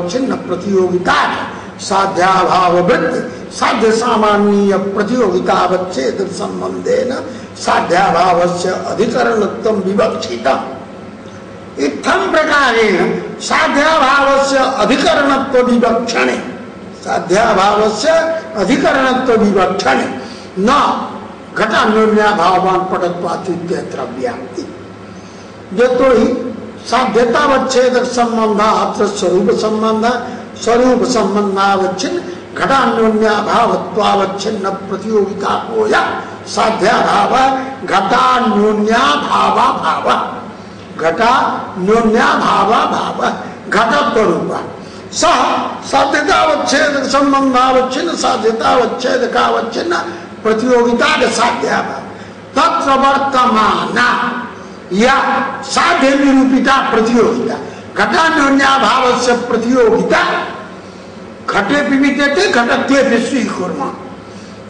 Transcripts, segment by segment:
छिन्न प्रतियोगिता साध्याभाव वृत्ति साध्य सामान्य प्रतियोगिता वच्छेद संबंधे न साध्याभाव से अधिकरण विवक्षित इत्थम प्रकारेण साध्याभाव से अधिकरण विवक्षण। साध्याभाव से अधिकरण विवक्षण। न घटान्योन्याभावान पटत्वातिथ्य व्याप्ति जो तो ही साध्यतावच्छेद संबंध, अत्र स्वरूप संबंध, स्वरूप संबंधावच्छिन्न घटान्योन्याभावत्वावच्छिन्न प्रतियोगिता को या साध्याभाव घटान्योन्याभावा भाव घटा न्योन्याभावा भाव घटत्व रूप सह साध्यतावच्छेद संबंधावच्छिन्न साध्यतावच्छेद कावच्छिन्न प्रतियोगिता के साध्याभाव तत्र वर्तमान। या साध्य निरूपिता प्रतियोगिता। घटान्योन्याभाव से प्रतियोगिता। घटे पिबिते घटत्वे विश्वी कुर्मा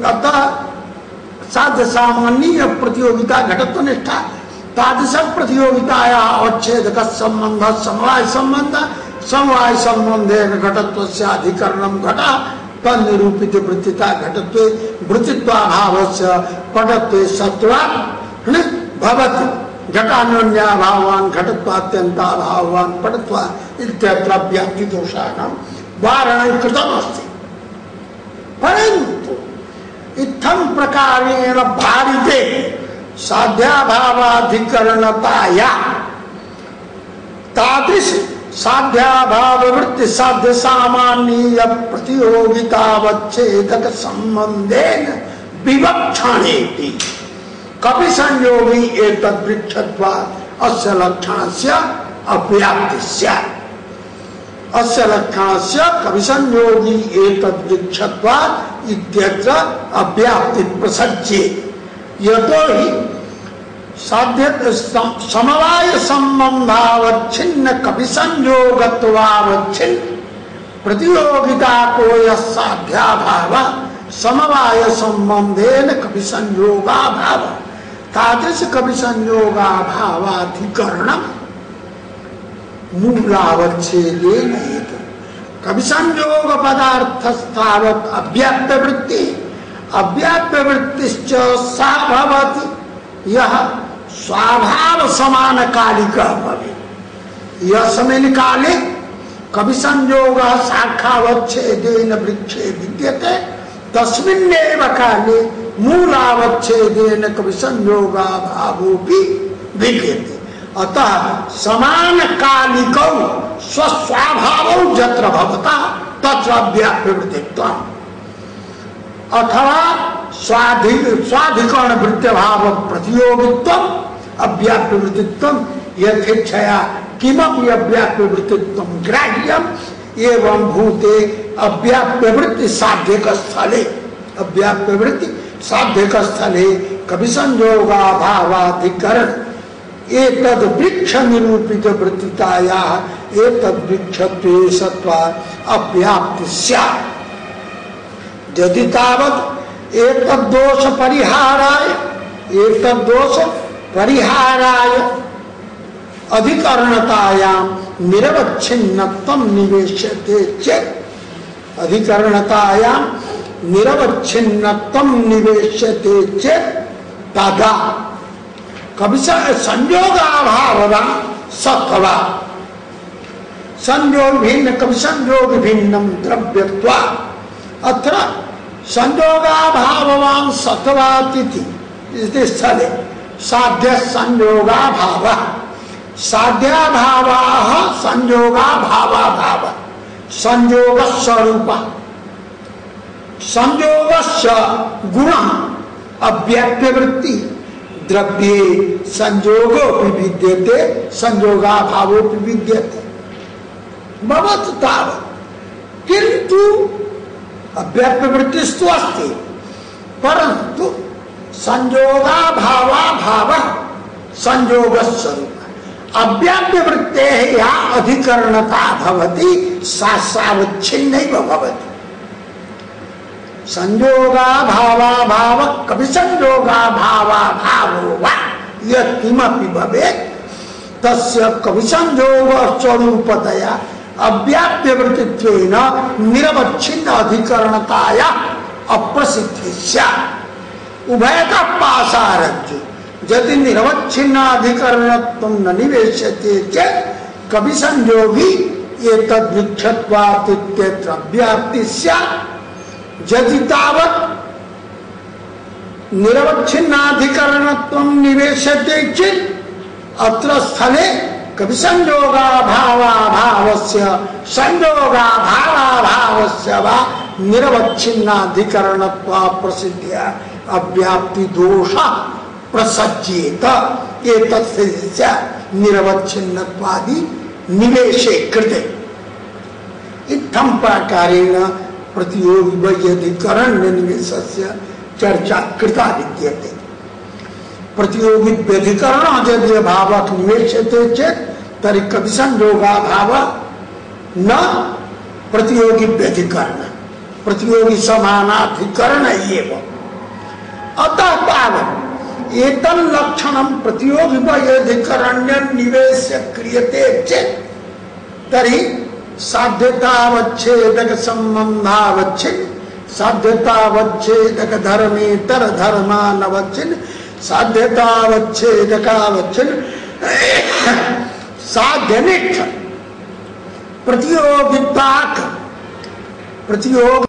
अतः साध्य सामान्य प्रतियोगिता घटत्व निष्ठा तादृश प्रतियोगिताया अवच्छेद का संबंध समवाय संबंध समवाय संबंधे घटत्व से अधिकरण घटा। तनिरूपित वृत्तिता घटत्व वृत्तित्वाभाव से पटत्व सत्वा भवती घटान्योन्या भावान घटत्वात्यंता भावान पटत्वा इत्यत्र व्याप्ति दोषाणां वारणं कृतमस्ति। परन्तु इत्थं प्रकारेण भारिते साध्याभावाधिकरणताया। तादृश साध्याभाववृत्ति साध्य सामान्य प्रतियोगितावच्छेदक संबंधेन विवक्षणेति। कपि संयोगी एक अस्य लक्षण से अव्याप्ति अस्य लक्षण से कवि संयोगी एक इत्यत्र अव्याप्ति प्रसज्जे यतो ही साध्य समवाय संबंधावच्छिन्न कवि संयोगत्वावच्छिन्न प्रतियोगिता को यह साध्याभाव समवाय संबंधेन कवि संयोगा भाव तादृश कवि संयोगा भावाधिकरण मूलावच्छेदे कवि संयोग पदार्थ स्थावत अव्याप्त वृत्ति अव्याप्त वृत्ति सा यह स्वाभाव समान कालिक भवे यह समय निकाले कवि संयोग शाखावच्छेदेन वृक्षे विद्यते तस्मिन्नेव काले मूलावच्छेदेन कवि संयोगा विद्यते। अतः समान कालिक स्वस्वाभाव जत्र भवता, तत्र अथवा स्वाधि स्वाधिकरण वृत्ति भाव प्रतियोगित्व अव्याप्रवृत्तित्व यथेच्छया किमपि ग्राह्यम एवं भूते अव्याप्यवृत्ति साध्य स्थले। अव्याप्यवृत्ति साध्य स्थले। कवि संयोगा भावाधिकरण एतद वृक्ष निरूपित वृत्तिताया एतद वृक्ष सत्वा अव्याप्ति यदि तावत एतद दोष परिहाराय एतद दोष परिहाराय अधिकरणतायाम निरवच्छिन्नत्वम निवेश्यते चेत अधिकरणतायाम निरवच्छिन्नत्वम निवेश्यते चेत कभी संयोगाभाव सत्वा संयोग भिन्न कभी संयोग भिन्नम द्रव्यत्वा अत्र संयोगाभावान स्थले साध्य संयोगाभाव। साध्याभावा संयोगाभावा भाव संयोग स्वरूप संयोग गुण अव्यक्त वृत्ति द्रव्य संयोग विद्यते संयोगा भावो विद्यते। भवत किंतु वृत्तिस्तु अस्ति। परंतु संयोगा भावा भाव संयोग स्वरूप अव्याप्य वृत्ते या अधिकरणता भवती सावच्छिन्न भवती। संयोगा भावा भाव कभी संयोगा भावा भावो वा यह किमपि भवेत्, तस्य कवि संयोग स्वरूपतया अव्याप्य वृत्तित्व निरवच्छिन्न अधिकरणताया अप्रसिद्ध उभय का पासारज्जु। यदि निरवच्छिन्न अधिकरण तुम न निवेश कभी संजोगी ये तद्विक्षत्वातिव्याप्ति यदि तावत निरवच्छिन्नाधिकरण निवेश अत्र स्थले कभी संजोगा भावा भाव से संजोगा भावा भाव से वा निरवच्छिन्नाधिकरण प्रसिद्ध अव्याप्ति दोष प्रसज्जेत निरवच्छिन्नवादी निवेशे कृते। इत्थम प्रतियोगी निवेश चर्चा कृता विद्यते। प्रतियोगी व्यधिकरण यदि भावक निवेश चेत तरी कभी संयोगा भाव न प्रतियोगी व्यधिकरण प्रतियोगी समानाधिकरण अतः पावन एतन लक्षणम प्रतियोगी निवेश क्रियते चेत तरी साध्यतावच्छेदक संबंधावच्छिन्न साध्यतावच्छेदक धर्मेतर धर्मानवच्छिन्न साध्यतावच्छेदकावच्छिन्न साध्यनिष्ठ प्रतियोगिता प्रतियोग